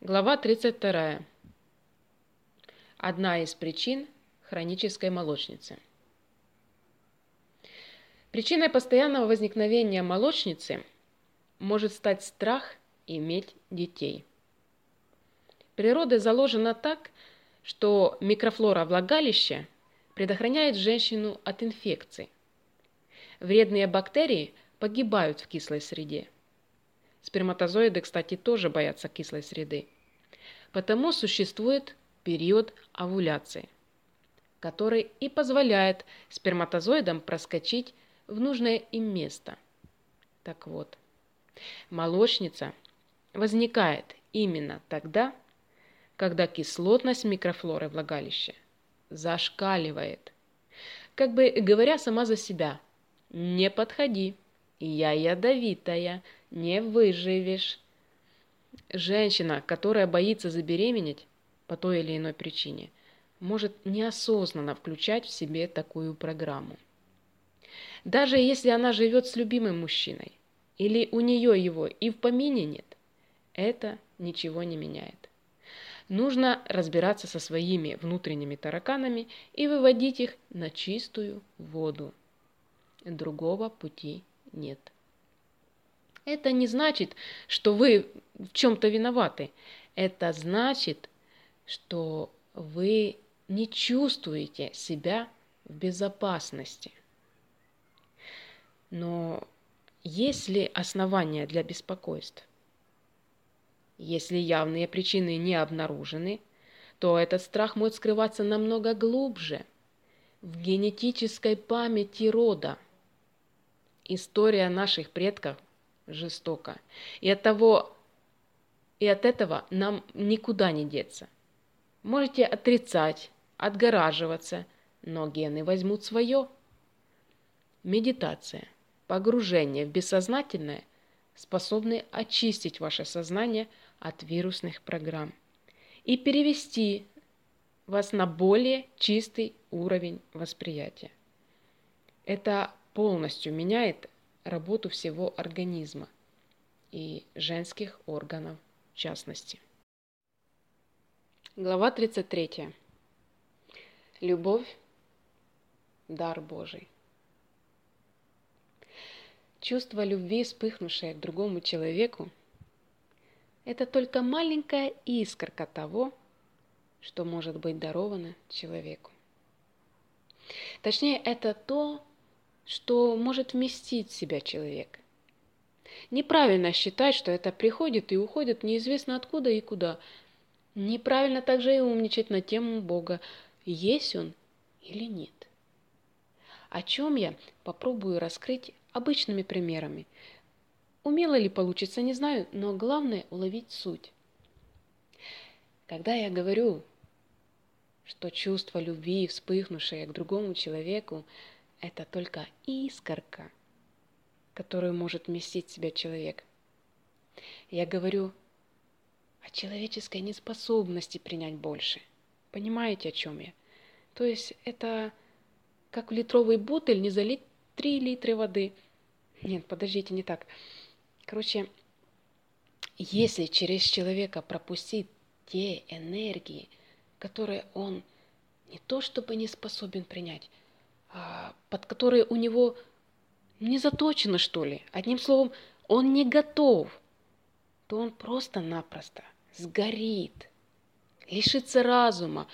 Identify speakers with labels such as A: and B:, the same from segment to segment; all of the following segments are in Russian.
A: Глава 32. Одна из причин хронической молочницы. Причиной постоянного возникновения молочницы может стать страх иметь детей. Природой заложено так, что микрофлора влагалища предохраняет женщину от инфекций. Вредные бактерии погибают в кислой среде – Сперматозоиды, кстати, тоже боятся кислой среды. Потому существует период овуляции, который и позволяет сперматозоидам проскочить в нужное им место. Так вот, молочница возникает именно тогда, когда кислотность микрофлоры влагалища зашкаливает. Как бы говоря сама за себя, не подходи, я ядовитая, не выживешь. Женщина, которая боится забеременеть по той или иной причине, может неосознанно включать в себе такую программу. Даже если она живет с любимым мужчиной, или у нее его и в помине нет, это ничего не меняет. Нужно разбираться со своими внутренними тараканами и выводить их на чистую воду. Другого пути нет. Это не значит, что вы в чем-то виноваты. Это значит, что вы не чувствуете себя в безопасности. Но есть ли основания для беспокойств? Если явные причины не обнаружены, то этот страх может скрываться намного глубже, в генетической памяти рода. История наших предков жестоко. И от того, и от этого нам никуда не деться. Можете отрицать, отгораживаться, но гены возьмут свое. Медитация, погружение в бессознательное способны очистить ваше сознание от вирусных программ и перевести вас на более чистый уровень восприятия. Это полностью меняет работу всего организма и женских органов в частности. Глава 33. Любовь – дар Божий. Чувство любви, вспыхнувшее к другому человеку, это только маленькая искорка того, что может быть даровано человеку. Точнее, это то, что может вместить в себя человек. Неправильно считать, что это приходит и уходит неизвестно откуда и куда. Неправильно также и умничать на тему Бога, есть он или нет. О чем я попробую раскрыть обычными примерами. Умело ли получится, не знаю, но главное уловить суть. Когда я говорю, что чувство любви, вспыхнувшее к другому человеку, это только искорка, которую может вместить в себя человек. Я говорю о человеческой неспособности принять больше. Понимаете, о чем я? То есть это как в литровый бутыль не залить 3 литра воды. Нет, подождите, не так. Короче, если через человека пропустить те энергии, которые он не то чтобы не способен принять, под которые у него не заточено, что ли. Одним словом, он не готов, то он просто-напросто сгорит, лишится разума,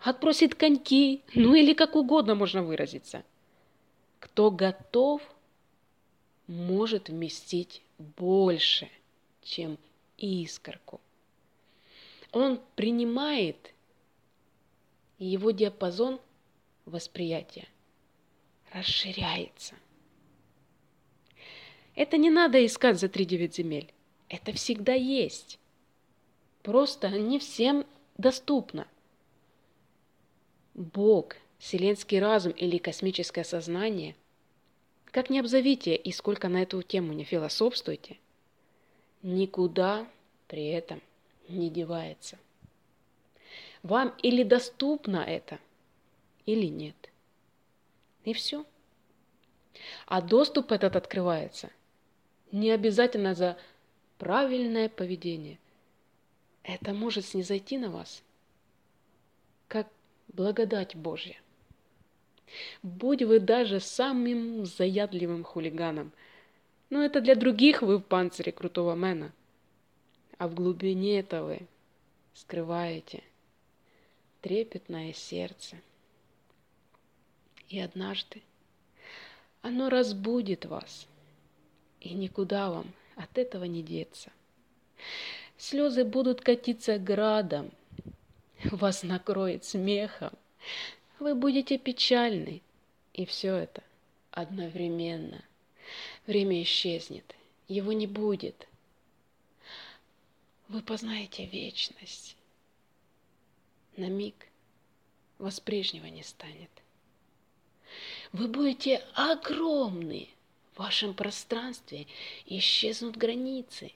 A: отбросит коньки, ну или как угодно можно выразиться. Кто готов, может вместить больше, чем искорку. Он принимает, его диапазон восприятия – расширяется. Это не надо искать за три девять земель. Это всегда есть. Просто не всем доступно. Бог, вселенский разум или космическое сознание, как ни обзовите и сколько на эту тему не философствуйте, никуда при этом не девается. Вам или доступно это, или нет. И все. А доступ этот открывается не обязательно за правильное поведение. это может снизойти на вас, как благодать Божья. Будь вы даже самым заядливым хулиганом, но это для других вы в панцире крутого мэна, а в глубине этого вы скрываете трепетное сердце. И однажды оно разбудит вас, и никуда вам от этого не деться. Слезы будут катиться градом, вас накроет смехом, вы будете печальны, и все это одновременно. Время исчезнет, его не будет. Вы познаете вечность. На миг вас прежнего не станет. Вы будете огромны. В вашем пространстве исчезнут границы.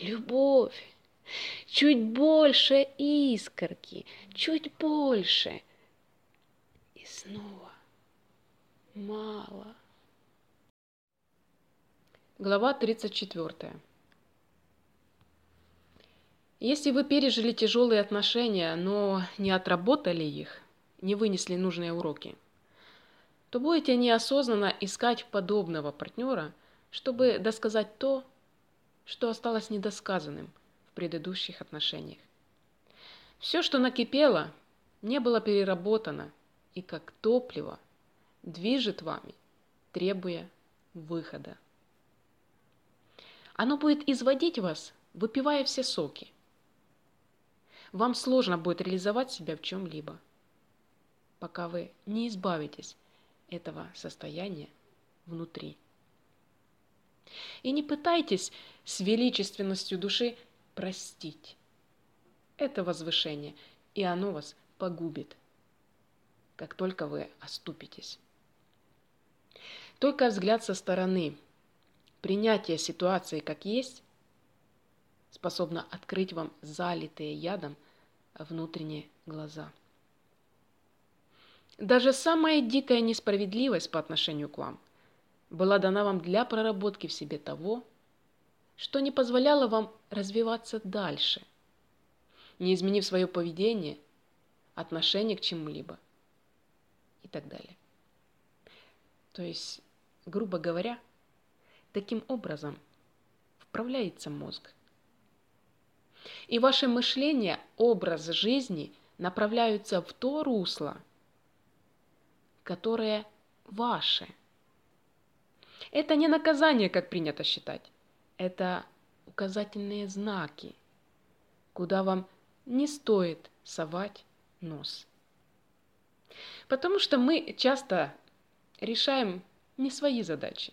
A: Любовь. Чуть больше искорки, чуть больше. И снова мало. Глава 34. Если вы пережили тяжелые отношения, но не отработали их, не вынесли нужные уроки, то будете неосознанно искать подобного партнера, чтобы досказать то, что осталось недосказанным в предыдущих отношениях. Все, что накипело, не было переработано и как топливо движет вами, требуя выхода. Оно будет изводить вас, выпивая все соки. Вам сложно будет реализовать себя в чем-либо, пока вы не избавитесь этого состояния внутри. И не пытайтесь с величественностью души простить. Это возвышение, и оно вас погубит, как только вы оступитесь. Только взгляд со стороны, принятие ситуации как есть, способно открыть вам залитые ядом внутренние глаза. Даже самая дикая несправедливость по отношению к вам была дана вам для проработки в себе того, что не позволяло вам развиваться дальше, не изменив свое поведение, отношение к чему-либо и так далее. То есть, грубо говоря, таким образом вправляется мозг. И ваше мышление, образ жизни направляются в то русло – которое ваше. Это не наказание, как принято считать. Это указательные знаки, куда вам не стоит совать нос. Потому что мы часто решаем не свои задачи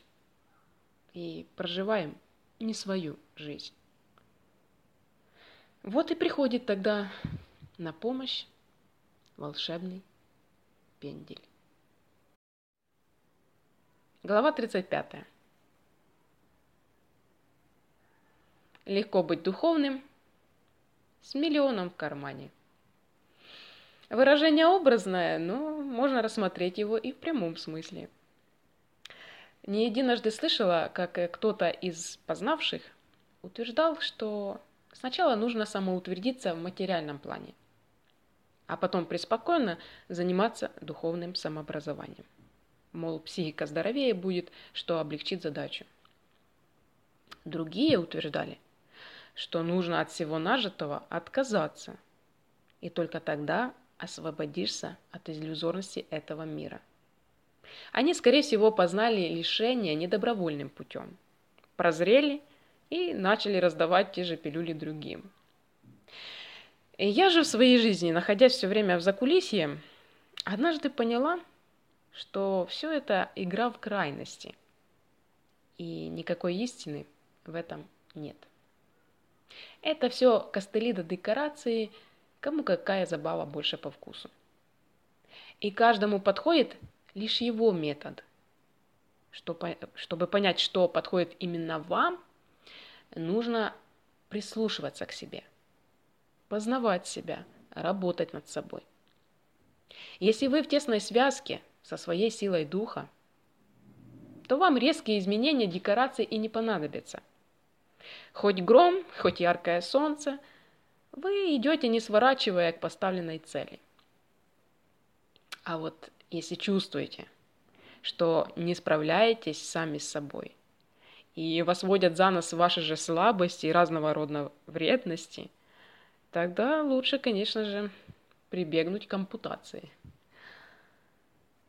A: и проживаем не свою жизнь. Вот и приходит тогда на помощь волшебный пендель. Глава 35. Легко быть духовным с миллионом в кармане. Выражение образное, но можно рассмотреть его и в прямом смысле. Не единожды слышала, как кто-то из познавших утверждал, что сначала нужно самоутвердиться в материальном плане, а потом преспокойно заниматься духовным самообразованием. Мол, психика здоровее будет, что облегчит задачу. Другие утверждали, что нужно от всего нажитого отказаться, и только тогда освободишься от иллюзорности этого мира. Они, скорее всего, познали лишение недобровольным путем, прозрели и начали раздавать те же пилюли другим. И я же в своей жизни, находясь все время в закулисье, однажды поняла, что все это игра в крайности, и никакой истины в этом нет. Это все костыли до декорации, кому какая забава больше по вкусу. И каждому подходит лишь его метод. Чтобы понять, что подходит именно вам, нужно прислушиваться к себе, познавать себя, работать над собой. Если вы в тесной связке со своей силой духа, то вам резкие изменения декораций и не понадобятся. Хоть гром, хоть яркое солнце, вы идете, не сворачивая к поставленной цели. А вот если чувствуете, что не справляетесь сами с собой, и вас водят за нос ваши же слабости и разного рода вредности, тогда лучше, конечно же, прибегнуть к ампутации.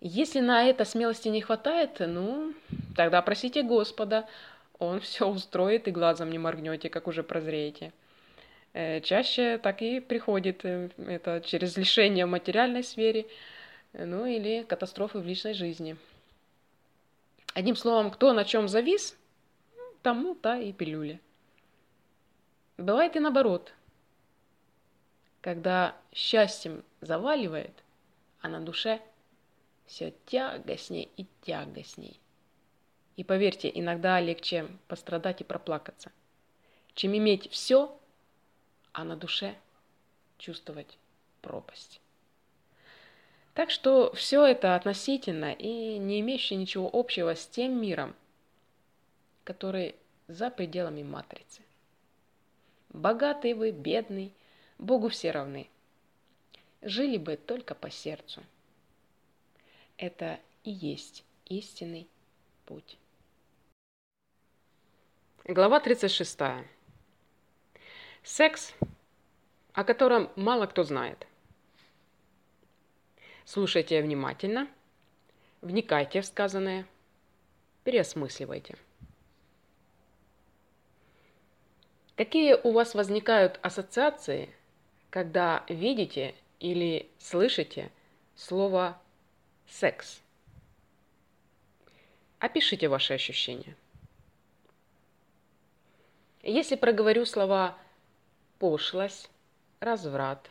A: Если на это смелости не хватает, ну, тогда просите Господа, Он все устроит и глазом не моргнете, как уже прозреете. Э, чаще так и приходит э, это через лишение в материальной сфере, ну или катастрофы в личной жизни. Одним словом, кто на чем завис, тому та и пилюля. Бывает и наоборот. Когда счастьем заваливает, а на душе все тягостней и тягостней. И поверьте, иногда легче пострадать и проплакаться, чем иметь все, а на душе чувствовать пропасть. Так что все это относительно и не имеющее ничего общего с тем миром, который за пределами матрицы. Богатый вы, бедный, Богу все равны. Жили бы только по сердцу. Это и есть истинный путь. Глава 36. Секс, о котором мало кто знает. Слушайте внимательно, вникайте в сказанное, переосмысливайте. Какие у вас возникают ассоциации, когда видите или слышите слово «секс»? Опишите ваши ощущения. Если проговорю слова пошлость, разврат,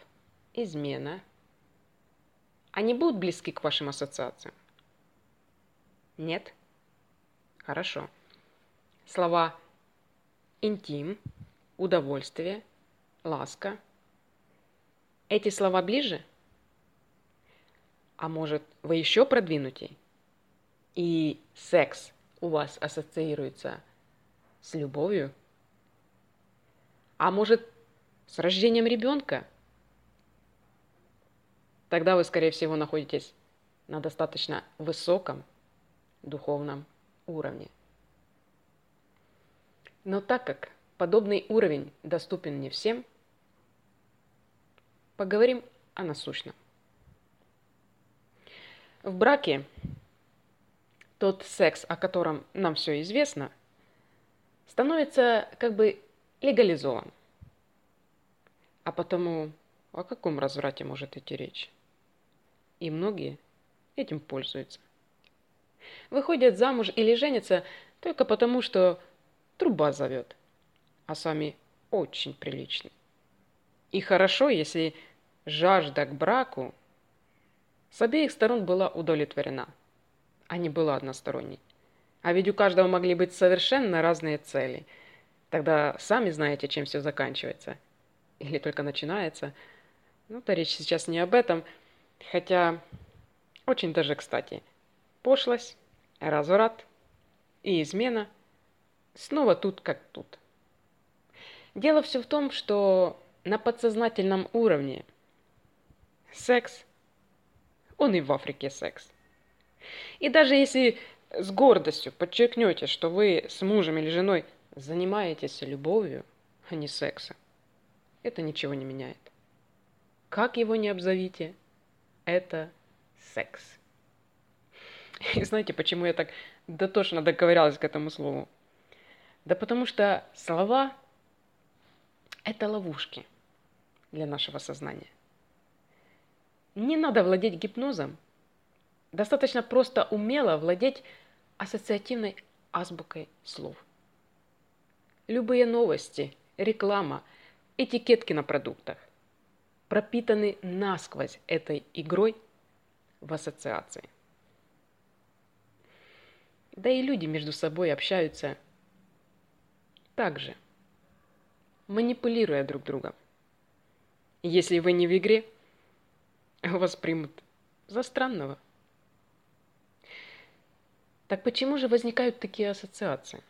A: измена, они будут близки к вашим ассоциациям? Нет? Хорошо. Слова интим, удовольствие, ласка. Эти слова ближе? А может, вы еще продвинутей? И секс у вас ассоциируется с любовью? А может, с рождением ребенка, тогда вы, скорее всего, находитесь на достаточно высоком духовном уровне. Но так как подобный уровень доступен не всем, поговорим о насущном. В браке тот секс, о котором нам все известно, становится как бы легализован. А потому о каком разврате может идти речь? И многие этим пользуются. Выходят замуж или женятся только потому, что труба зовет, а сами очень приличны. И хорошо, если жажда к браку с обеих сторон была удовлетворена, а не была односторонней. А ведь у каждого могли быть совершенно разные цели. Тогда сами знаете, чем все заканчивается – или только начинается. Ну-то речь сейчас не об этом, хотя очень даже кстати. Пошлость, разврат и измена снова тут как тут. Дело все в том, что на подсознательном уровне секс, он и в Африке секс. И даже если с гордостью подчеркнете, что вы с мужем или женой занимаетесь любовью, а не сексом, это ничего не меняет. Как его не обзовите, это секс. И знаете, почему я так дотошно доковырялась к этому слову? Да потому что слова – это ловушки для нашего сознания. Не надо владеть гипнозом. Достаточно просто умело владеть ассоциативной азбукой слов. Любые новости, реклама – этикетки на продуктах пропитаны насквозь этой игрой в ассоциации. Да и люди между собой общаются так же, манипулируя друг другом. Если вы не в игре, вас примут за странного. Так почему же возникают такие ассоциации?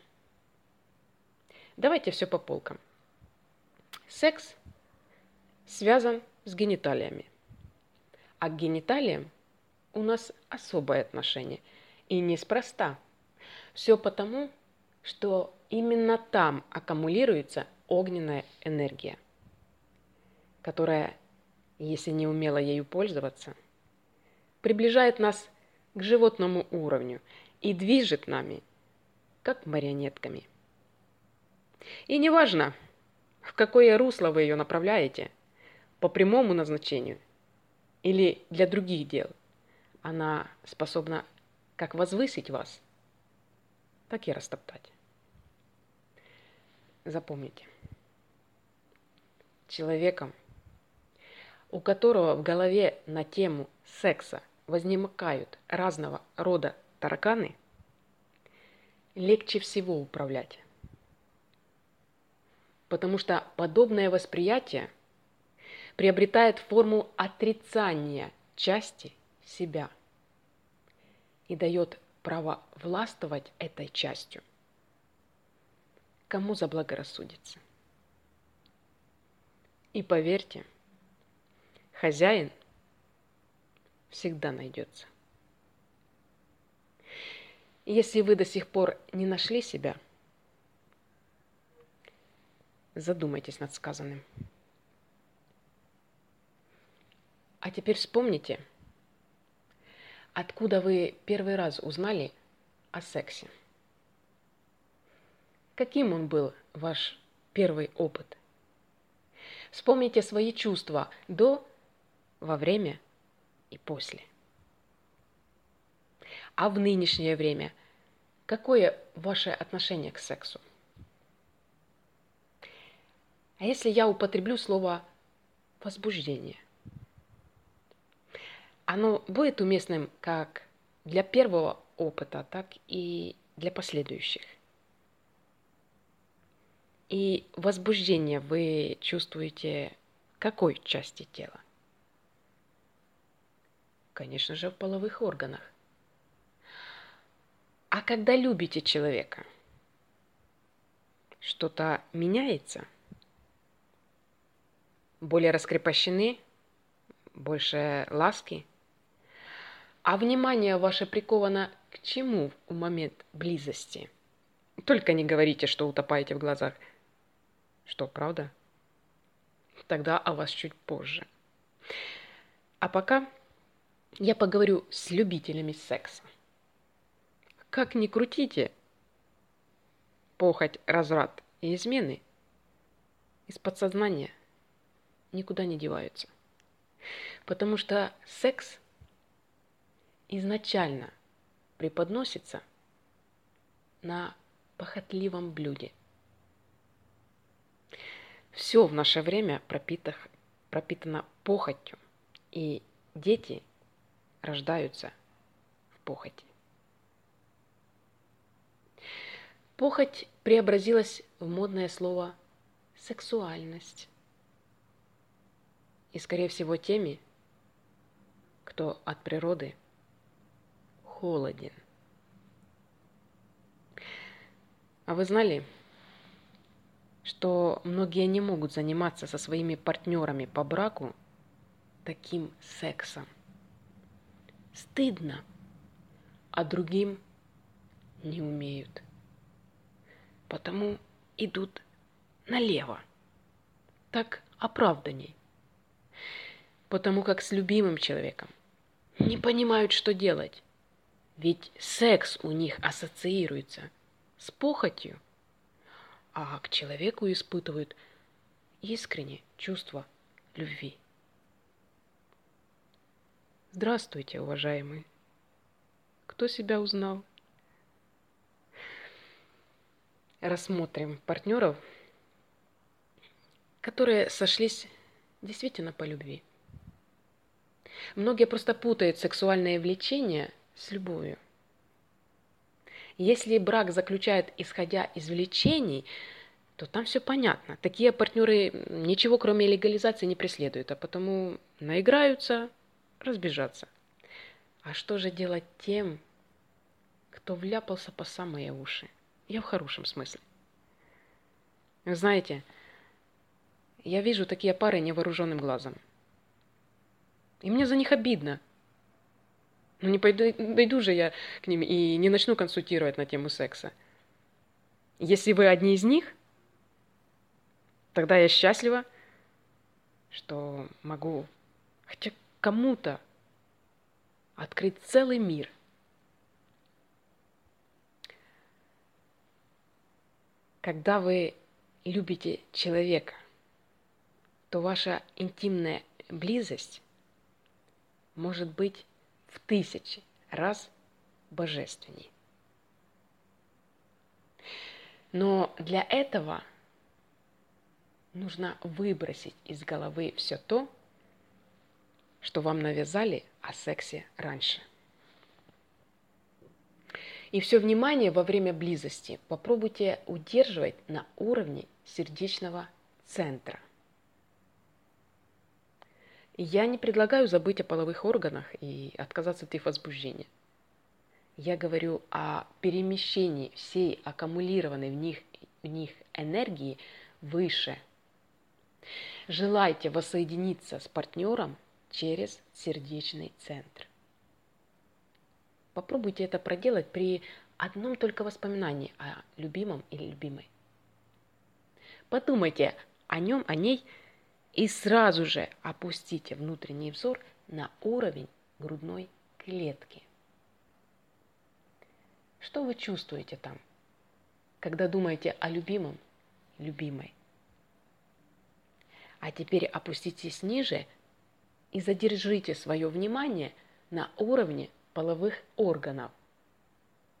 A: Давайте все по полкам. Секс связан с гениталиями. А к гениталиям у нас особое отношение. И неспроста. Все потому, что именно там аккумулируется огненная энергия, которая, если не умело ею пользоваться, приближает нас к животному уровню и движет нами, как марионетками. И неважно, в какое русло вы ее направляете, по прямому назначению или для других дел, она способна как возвысить вас, так и растоптать. Запомните, человеком, у которого в голове на тему секса возникают разного рода тараканы, легче всего управлять. Потому что подобное восприятие приобретает форму отрицания части себя и дает право властвовать этой частью. Кому заблагорассудится. И поверьте, хозяин всегда найдется. Если вы до сих пор не нашли себя, задумайтесь над сказанным. А теперь вспомните, откуда вы первый раз узнали о сексе. Каким он был, ваш первый опыт? Вспомните свои чувства до, во время и после. А в нынешнее время какое ваше отношение к сексу? А если я употреблю слово возбуждение? Оно будет уместным как для первого опыта, так и для последующих. И возбуждение вы чувствуете какой части тела? Конечно же, в половых органах. А когда любите человека, что-то меняется? Более раскрепощены? Больше ласки? А внимание ваше приковано к чему в момент близости? Только не говорите, что утопаете в глазах. Что, правда? Тогда о вас чуть позже. А пока я поговорю с любителями секса. Как ни крутите, похоть, разврат и измены из подсознания никуда не деваются. Потому что секс изначально преподносится на похотливом блюде. Все в наше время пропитано похотью, и дети рождаются в похоти. Похоть преобразилась в модное слово «сексуальность». И, скорее всего, теми, кто от природы холоден. А вы знали, что многие не могут заниматься со своими партнерами по браку таким сексом? Стыдно, а другим не умеют потому идут налево. Так оправданней. Потому как с любимым человеком не понимают, что делать. Ведь секс у них ассоциируется с похотью, а к человеку испытывают искренне чувство любви. Здравствуйте, уважаемые. Кто себя узнал? рассмотрим партнеров, которые сошлись действительно по любви. Многие просто путают сексуальное влечение с любовью. Если брак заключает исходя из влечений, то там все понятно. Такие партнеры ничего кроме легализации не преследуют, а потому наиграются, разбежаться. А что же делать тем, кто вляпался по самые уши? Я в хорошем смысле. Знаете, Я вижу такие пары невооруженным глазом. И мне за них обидно. Но не пойду, пойду же я к ним и не начну консультировать на тему секса. Если вы одни из них, тогда я счастлива, что могу хотя кому-то открыть целый мир. Когда вы любите человека, то ваша интимная близость может быть в тысячи раз божественней. Но для этого нужно выбросить из головы все то, что вам навязали о сексе раньше. И все внимание во время близости попробуйте удерживать на уровне сердечного центра. Я не предлагаю забыть о половых органах и отказаться от их возбуждения. Я говорю о перемещении всей аккумулированной в них, в них энергии выше. Желайте воссоединиться с партнером через сердечный центр. Попробуйте это проделать при одном только воспоминании о любимом или любимой. Подумайте о нем, о ней и сразу же опустите внутренний взор на уровень грудной клетки. Что вы чувствуете там, когда думаете о любимом, любимой? А теперь опуститесь ниже и задержите свое внимание на уровне половых органов,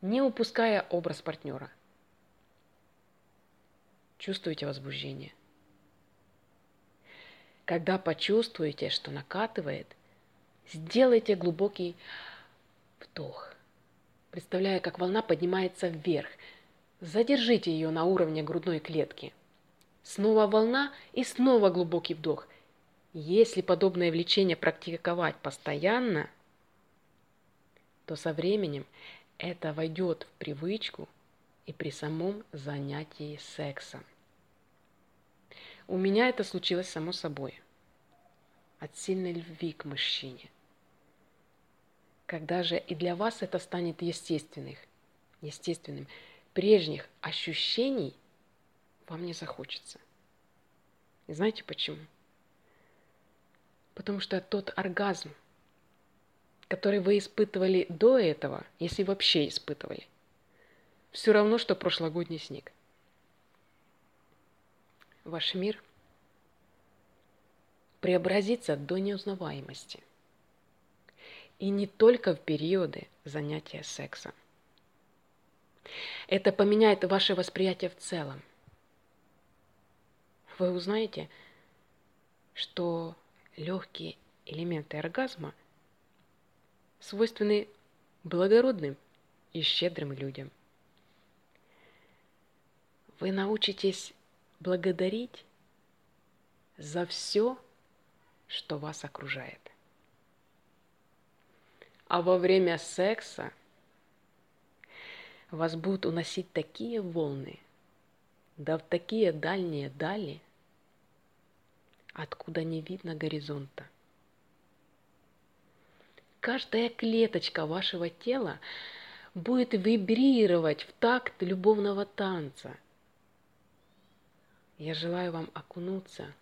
A: не упуская образ партнера. Чувствуете возбуждение? Когда почувствуете, что накатывает, сделайте глубокий вдох, представляя, как волна поднимается вверх. Задержите ее на уровне грудной клетки. Снова волна и снова глубокий вдох. Если подобное влечение практиковать постоянно – то со временем это войдет в привычку и при самом занятии сексом. У меня это случилось само собой. От сильной любви к мужчине. Когда же и для вас это станет естественным, естественным, прежних ощущений вам не захочется. И знаете почему? Потому что тот оргазм, который вы испытывали до этого, если вообще испытывали, все равно, что прошлогодний снег. Ваш мир преобразится до неузнаваемости. И не только в периоды занятия сексом. Это поменяет ваше восприятие в целом. Вы узнаете, что легкие элементы оргазма – свойственны благородным и щедрым людям. Вы научитесь благодарить за все, что вас окружает. А во время секса вас будут уносить такие волны, да в такие дальние дали, откуда не видно горизонта – Каждая клеточка вашего тела будет вибрировать в такт любовного танца. Я желаю вам окунуться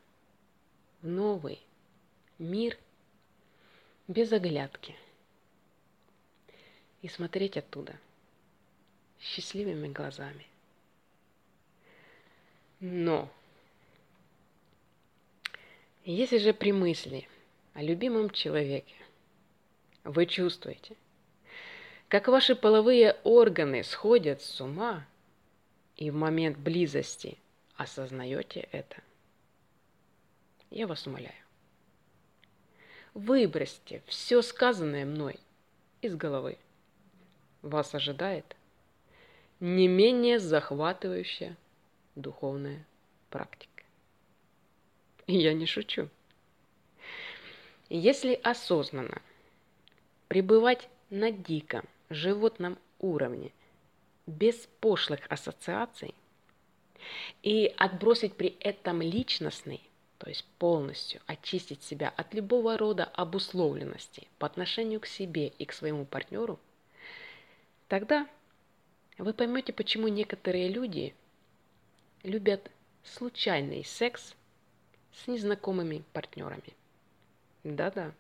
A: в новый мир без оглядки и смотреть оттуда счастливыми глазами. Но если же при мысли о любимом человеке вы чувствуете, как ваши половые органы сходят с ума, и в момент близости осознаете это. Я вас умоляю. Выбросьте все сказанное мной из головы. Вас ожидает не менее захватывающая духовная практика. Я не шучу. Если осознанно пребывать на диком животном уровне, без пошлых ассоциаций, и отбросить при этом личностный, то есть полностью очистить себя от любого рода обусловленности по отношению к себе и к своему партнеру, тогда вы поймете, почему некоторые люди любят случайный секс с незнакомыми партнерами. Да-да.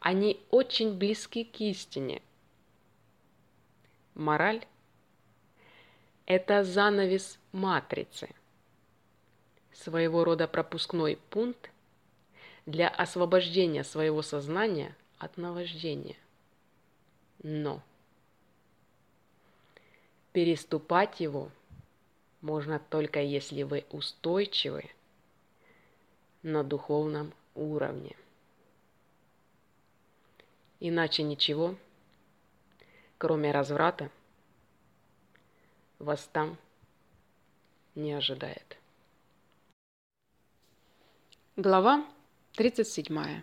A: Они очень близки к истине. Мораль – это занавес матрицы – своего рода пропускной пункт для освобождения своего сознания от наваждения. Но переступать его можно только если вы устойчивы на духовном уровне. Иначе ничего, кроме разврата, вас там не ожидает. Глава 37.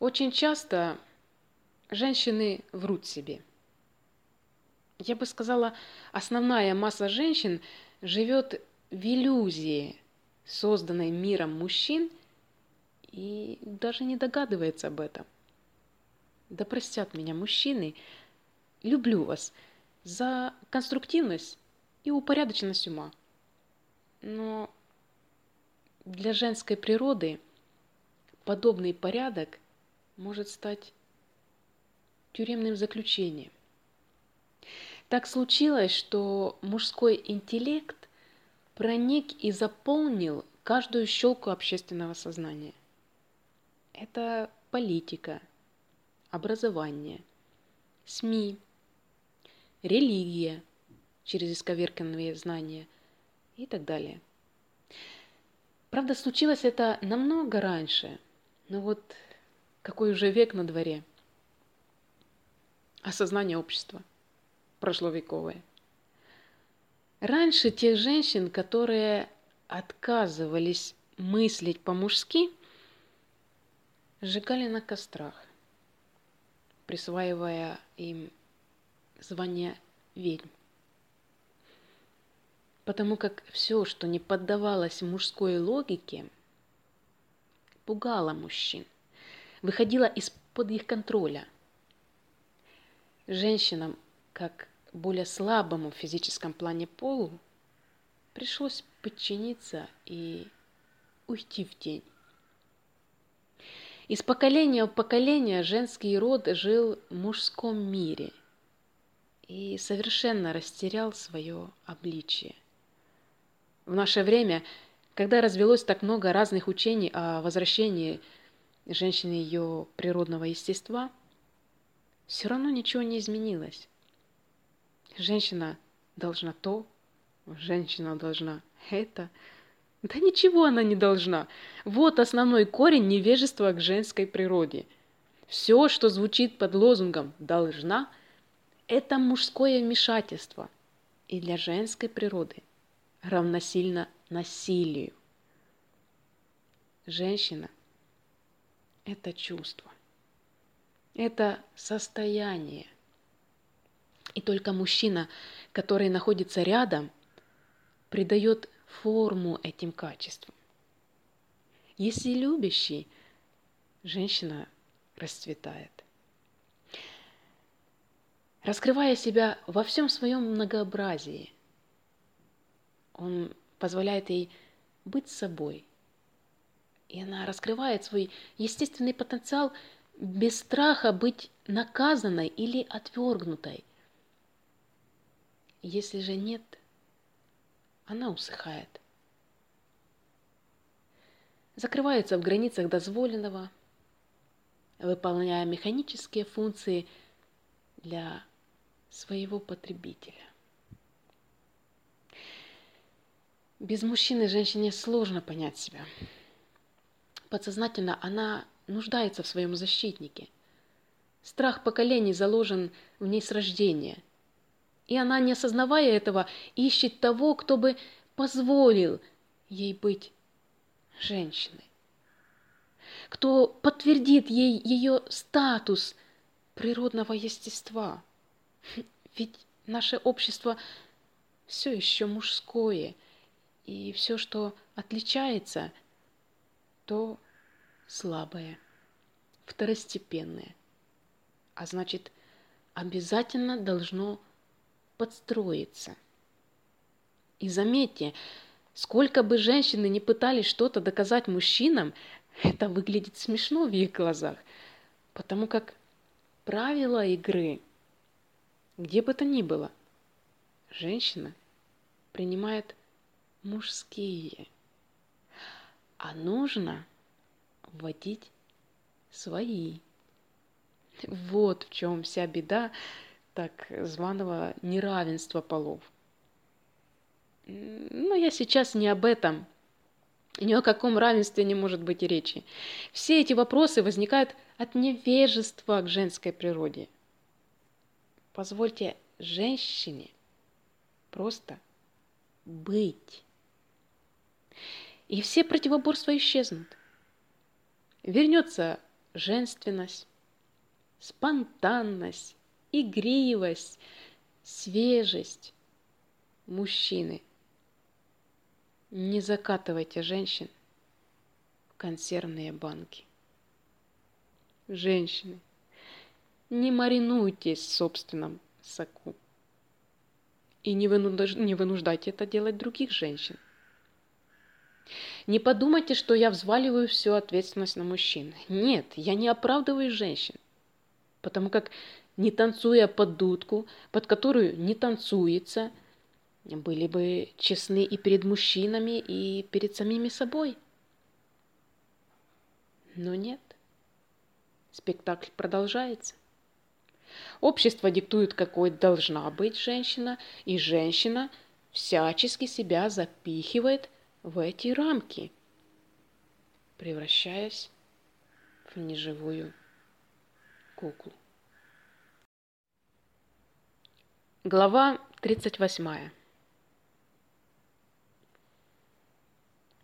A: Очень часто женщины врут себе. Я бы сказала, основная масса женщин живет в иллюзии, созданной миром мужчин, и даже не догадывается об этом. Да простят меня мужчины, люблю вас за конструктивность и упорядоченность ума. Но для женской природы подобный порядок может стать тюремным заключением. Так случилось, что мужской интеллект проник и заполнил каждую щелку общественного сознания. Это политика, образование, СМИ, религия через исковерканные знания – и так далее. Правда, случилось это намного раньше, но вот какой уже век на дворе. Осознание общества прошловековое. Раньше тех женщин, которые отказывались мыслить по-мужски, сжигали на кострах, присваивая им звание ведьм потому как все, что не поддавалось мужской логике, пугало мужчин, выходило из-под их контроля. Женщинам, как более слабому в физическом плане полу, пришлось подчиниться и уйти в тень. Из поколения в поколение женский род жил в мужском мире и совершенно растерял свое обличие. В наше время, когда развелось так много разных учений о возвращении женщины ее природного естества, все равно ничего не изменилось. Женщина должна то, женщина должна это. Да ничего она не должна. Вот основной корень невежества к женской природе. Все, что звучит под лозунгом «должна», это мужское вмешательство и для женской природы – равносильно насилию. Женщина – это чувство, это состояние. И только мужчина, который находится рядом, придает форму этим качествам. Если любящий, женщина расцветает. Раскрывая себя во всем своем многообразии – он позволяет ей быть собой. И она раскрывает свой естественный потенциал без страха быть наказанной или отвергнутой. Если же нет, она усыхает. Закрывается в границах дозволенного, выполняя механические функции для своего потребителя. Без мужчины женщине сложно понять себя. Подсознательно она нуждается в своем защитнике. Страх поколений заложен в ней с рождения. И она, не осознавая этого, ищет того, кто бы позволил ей быть женщиной. Кто подтвердит ей ее статус природного естества. Ведь наше общество все еще мужское – И все, что отличается, то слабое, второстепенное. А значит, обязательно должно подстроиться. И заметьте, сколько бы женщины не пытались что-то доказать мужчинам, это выглядит смешно в их глазах, потому как правила игры, где бы то ни было, женщина принимает мужские, а нужно вводить свои. Вот в чем вся беда так званого неравенства полов. Но я сейчас не об этом. Ни о каком равенстве не может быть и речи. Все эти вопросы возникают от невежества к женской природе. Позвольте женщине просто быть. И все противоборства исчезнут. Вернется женственность, спонтанность, игривость, свежесть мужчины. Не закатывайте женщин в консервные банки. Женщины, не маринуйтесь в собственном соку. И не, не вынуждайте это делать других женщин. Не подумайте, что я взваливаю всю ответственность на мужчин. Нет, я не оправдываю женщин. Потому как не танцуя под дудку, под которую не танцуется, были бы честны и перед мужчинами, и перед самими собой. Но нет. Спектакль продолжается. Общество диктует, какой должна быть женщина, и женщина всячески себя запихивает в эти рамки, превращаясь в неживую куклу. Глава 38.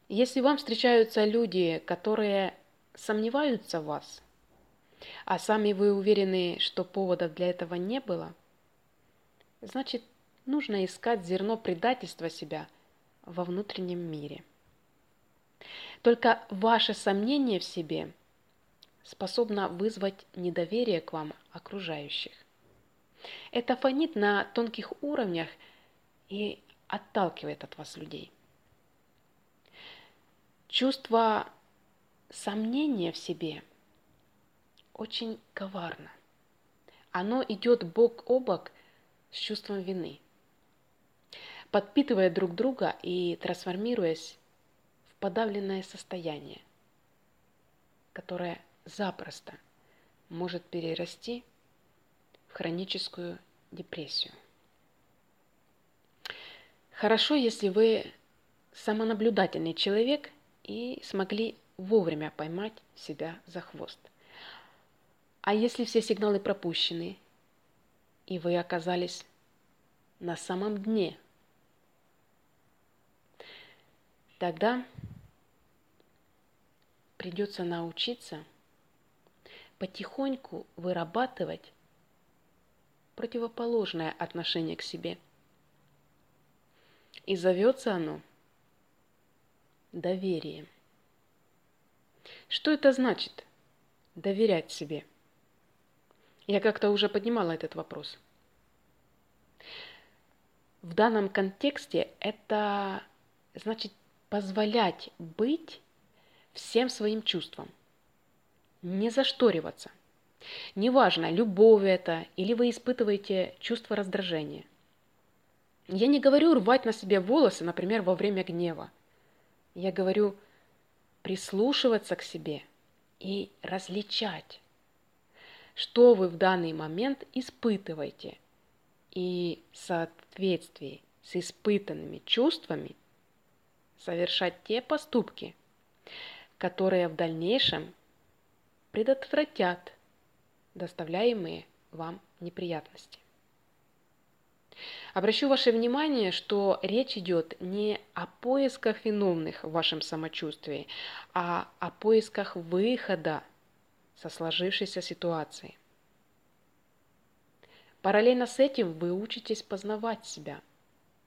A: Если вам встречаются люди, которые сомневаются в вас, а сами вы уверены, что поводов для этого не было, значит, нужно искать зерно предательства себя во внутреннем мире. Только ваше сомнение в себе способно вызвать недоверие к вам окружающих. Это фонит на тонких уровнях и отталкивает от вас людей. Чувство сомнения в себе очень коварно. Оно идет бок о бок с чувством вины, подпитывая друг друга и трансформируясь в подавленное состояние, которое запросто может перерасти хроническую депрессию. Хорошо, если вы самонаблюдательный человек и смогли вовремя поймать себя за хвост. А если все сигналы пропущены, и вы оказались на самом дне, тогда придется научиться потихоньку вырабатывать противоположное отношение к себе. И зовется оно доверием. Что это значит? Доверять себе. Я как-то уже поднимала этот вопрос. В данном контексте это значит позволять быть всем своим чувствам, не зашториваться. Неважно, любовь это или вы испытываете чувство раздражения. Я не говорю рвать на себе волосы, например, во время гнева. Я говорю прислушиваться к себе и различать, что вы в данный момент испытываете, и в соответствии с испытанными чувствами совершать те поступки, которые в дальнейшем предотвратят доставляемые вам неприятности. Обращу ваше внимание, что речь идет не о поисках виновных в вашем самочувствии, а о поисках выхода со сложившейся ситуации. Параллельно с этим вы учитесь познавать себя,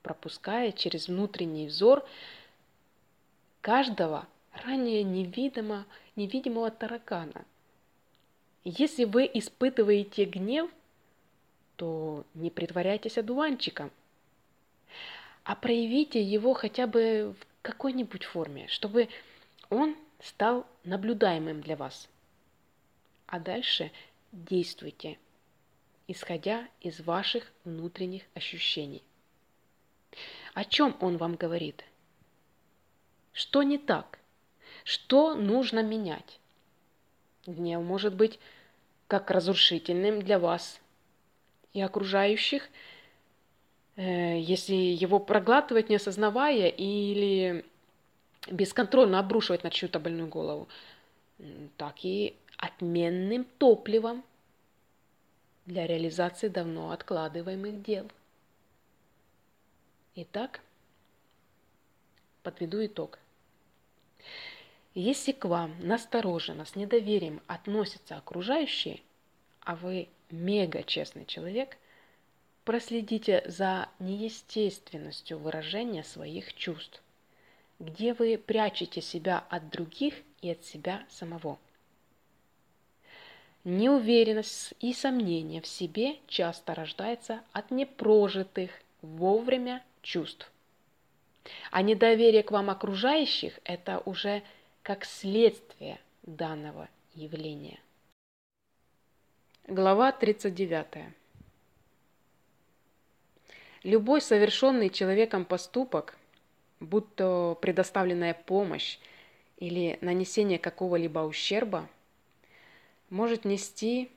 A: пропуская через внутренний взор каждого ранее невидимо, невидимого таракана. Если вы испытываете гнев, то не притворяйтесь одуванчиком, а проявите его хотя бы в какой-нибудь форме, чтобы он стал наблюдаемым для вас. А дальше действуйте, исходя из ваших внутренних ощущений. О чем он вам говорит? Что не так? Что нужно менять? Гнев может быть как разрушительным для вас и окружающих, э, если его проглатывать, не осознавая, или бесконтрольно обрушивать на чью-то больную голову, так и отменным топливом для реализации давно откладываемых дел. Итак, подведу итог. Если к вам настороженно, с недоверием относятся окружающие, а вы мега честный человек, проследите за неестественностью выражения своих чувств, где вы прячете себя от других и от себя самого. Неуверенность и сомнение в себе часто рождается от непрожитых вовремя чувств. А недоверие к вам окружающих – это уже как следствие данного явления. Глава 39. Любой совершенный человеком поступок, будь то предоставленная помощь или нанесение какого-либо ущерба, может нести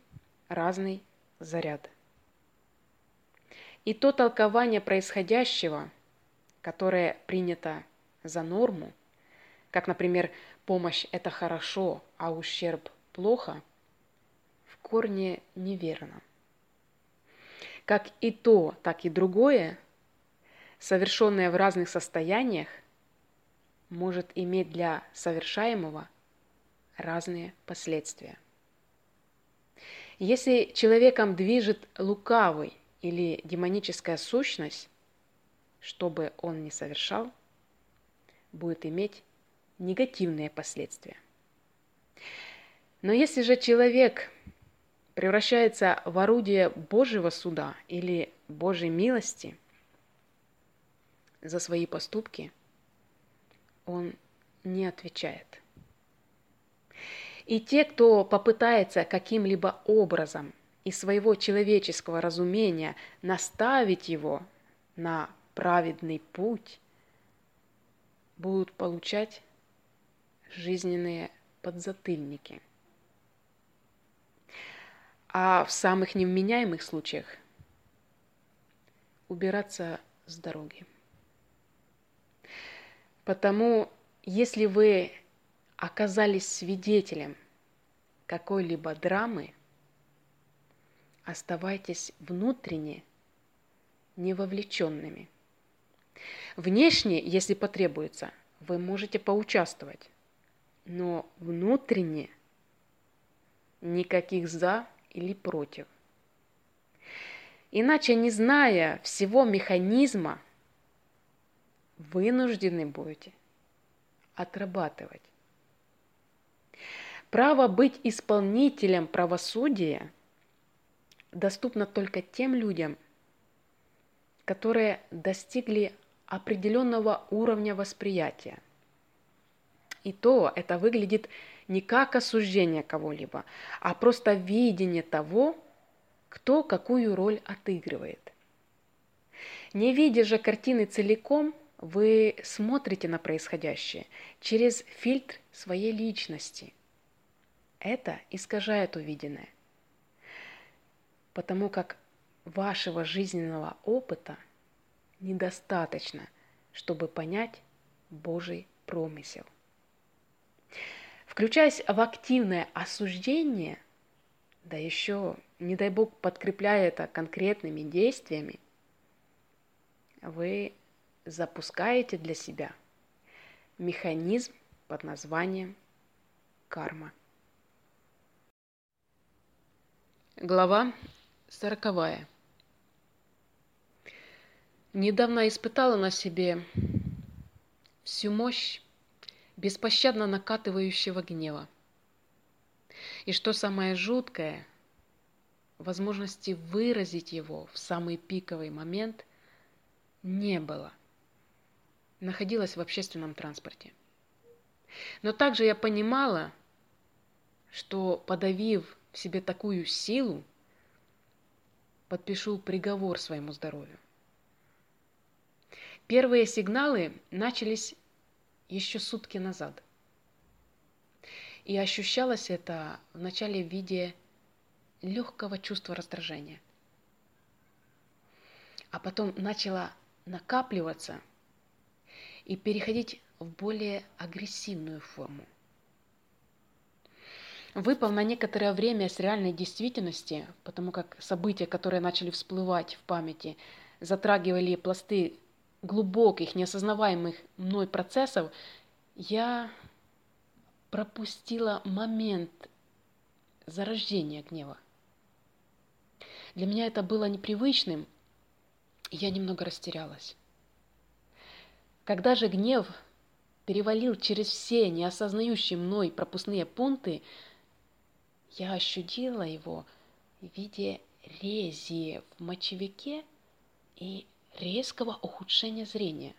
A: разный заряд. И то толкование происходящего, которое принято за норму, как, например, помощь – это хорошо, а ущерб – плохо, в корне неверно. Как и то, так и другое, совершенное в разных состояниях, может иметь для совершаемого разные последствия. Если человеком движет лукавый или демоническая сущность, что бы он ни совершал, будет иметь негативные последствия. Но если же человек превращается в орудие Божьего суда или Божьей милости за свои поступки, он не отвечает. И те, кто попытается каким-либо образом из своего человеческого разумения наставить его на праведный путь, будут получать жизненные подзатыльники. А в самых невменяемых случаях убираться с дороги. Потому, если вы оказались свидетелем какой-либо драмы, оставайтесь внутренне невовлеченными. Внешне, если потребуется, вы можете поучаствовать, но внутренне никаких «за» или «против». Иначе, не зная всего механизма, вынуждены будете отрабатывать. Право быть исполнителем правосудия доступно только тем людям, которые достигли определенного уровня восприятия. И то это выглядит не как осуждение кого-либо, а просто видение того, кто какую роль отыгрывает. Не видя же картины целиком, вы смотрите на происходящее через фильтр своей личности. Это искажает увиденное, потому как вашего жизненного опыта недостаточно, чтобы понять Божий промысел. Включаясь в активное осуждение, да еще, не дай Бог, подкрепляя это конкретными действиями, вы запускаете для себя механизм под названием карма. Глава сороковая. Недавно испытала на себе всю мощь беспощадно накатывающего гнева. И что самое жуткое, возможности выразить его в самый пиковый момент не было. Находилась в общественном транспорте. Но также я понимала, что подавив в себе такую силу, подпишу приговор своему здоровью. Первые сигналы начались еще сутки назад. И ощущалось это вначале в виде легкого чувства раздражения. А потом начало накапливаться и переходить в более агрессивную форму. Выпал на некоторое время с реальной действительности, потому как события, которые начали всплывать в памяти, затрагивали пласты глубоких, неосознаваемых мной процессов, я пропустила момент зарождения гнева. Для меня это было непривычным, и я немного растерялась. Когда же гнев перевалил через все неосознающие мной пропускные пункты, я ощутила его в виде рези в мочевике и резкого ухудшения зрения.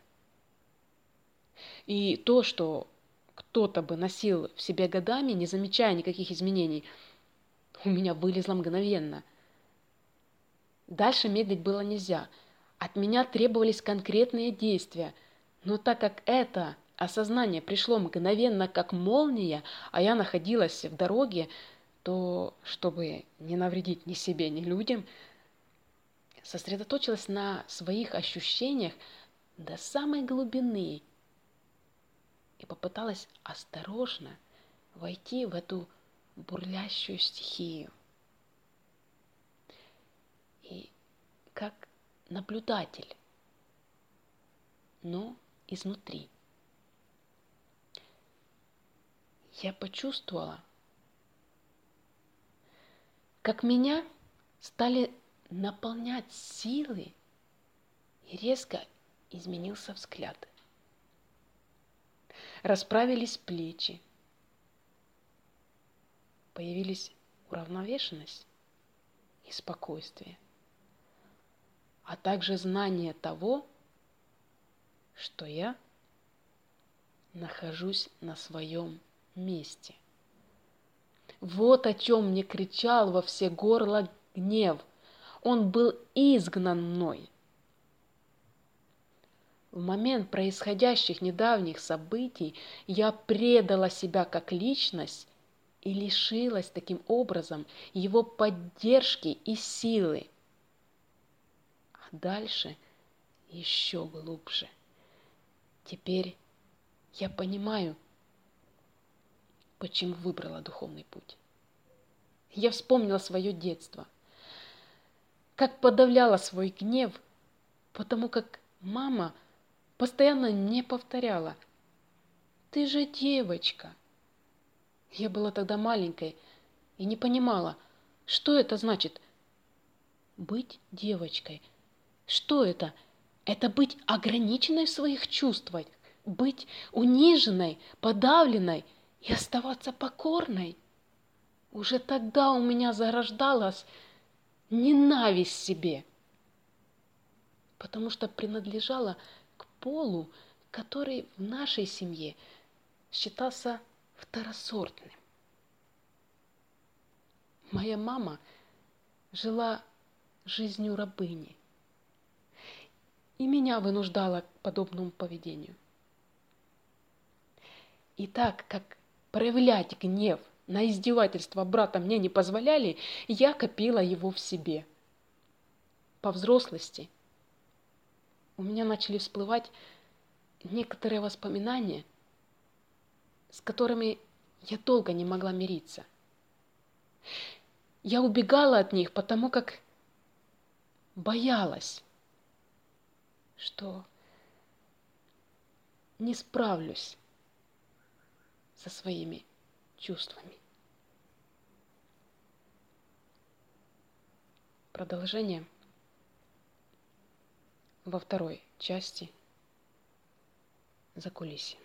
A: И то, что кто-то бы носил в себе годами, не замечая никаких изменений, у меня вылезло мгновенно. Дальше медлить было нельзя. От меня требовались конкретные действия. Но так как это осознание пришло мгновенно, как молния, а я находилась в дороге, то, чтобы не навредить ни себе, ни людям, сосредоточилась на своих ощущениях до самой глубины и попыталась осторожно войти в эту бурлящую стихию. И как наблюдатель, но изнутри. Я почувствовала, как меня стали наполнять силы, и резко изменился взгляд. Расправились плечи, появились уравновешенность и спокойствие, а также знание того, что я нахожусь на своем месте. Вот о чем мне кричал во все горло гнев – он был изгнан мной. В момент происходящих недавних событий я предала себя как личность и лишилась таким образом его поддержки и силы. А дальше еще глубже. Теперь я понимаю, почему выбрала духовный путь. Я вспомнила свое детство – как подавляла свой гнев, потому как мама постоянно мне повторяла «Ты же девочка». Я была тогда маленькой и не понимала, что это значит быть девочкой. Что это? Это быть ограниченной в своих чувствах, быть униженной, подавленной и оставаться покорной. Уже тогда у меня зарождалось ненависть себе, потому что принадлежала к полу, который в нашей семье считался второсортным. Моя мама жила жизнью рабыни и меня вынуждала к подобному поведению. И так как проявлять гнев – на издевательство брата мне не позволяли, я копила его в себе. По взрослости у меня начали всплывать некоторые воспоминания, с которыми я долго не могла мириться. Я убегала от них, потому как боялась, что не справлюсь со своими чувствами. Продолжение во второй части за кулисье.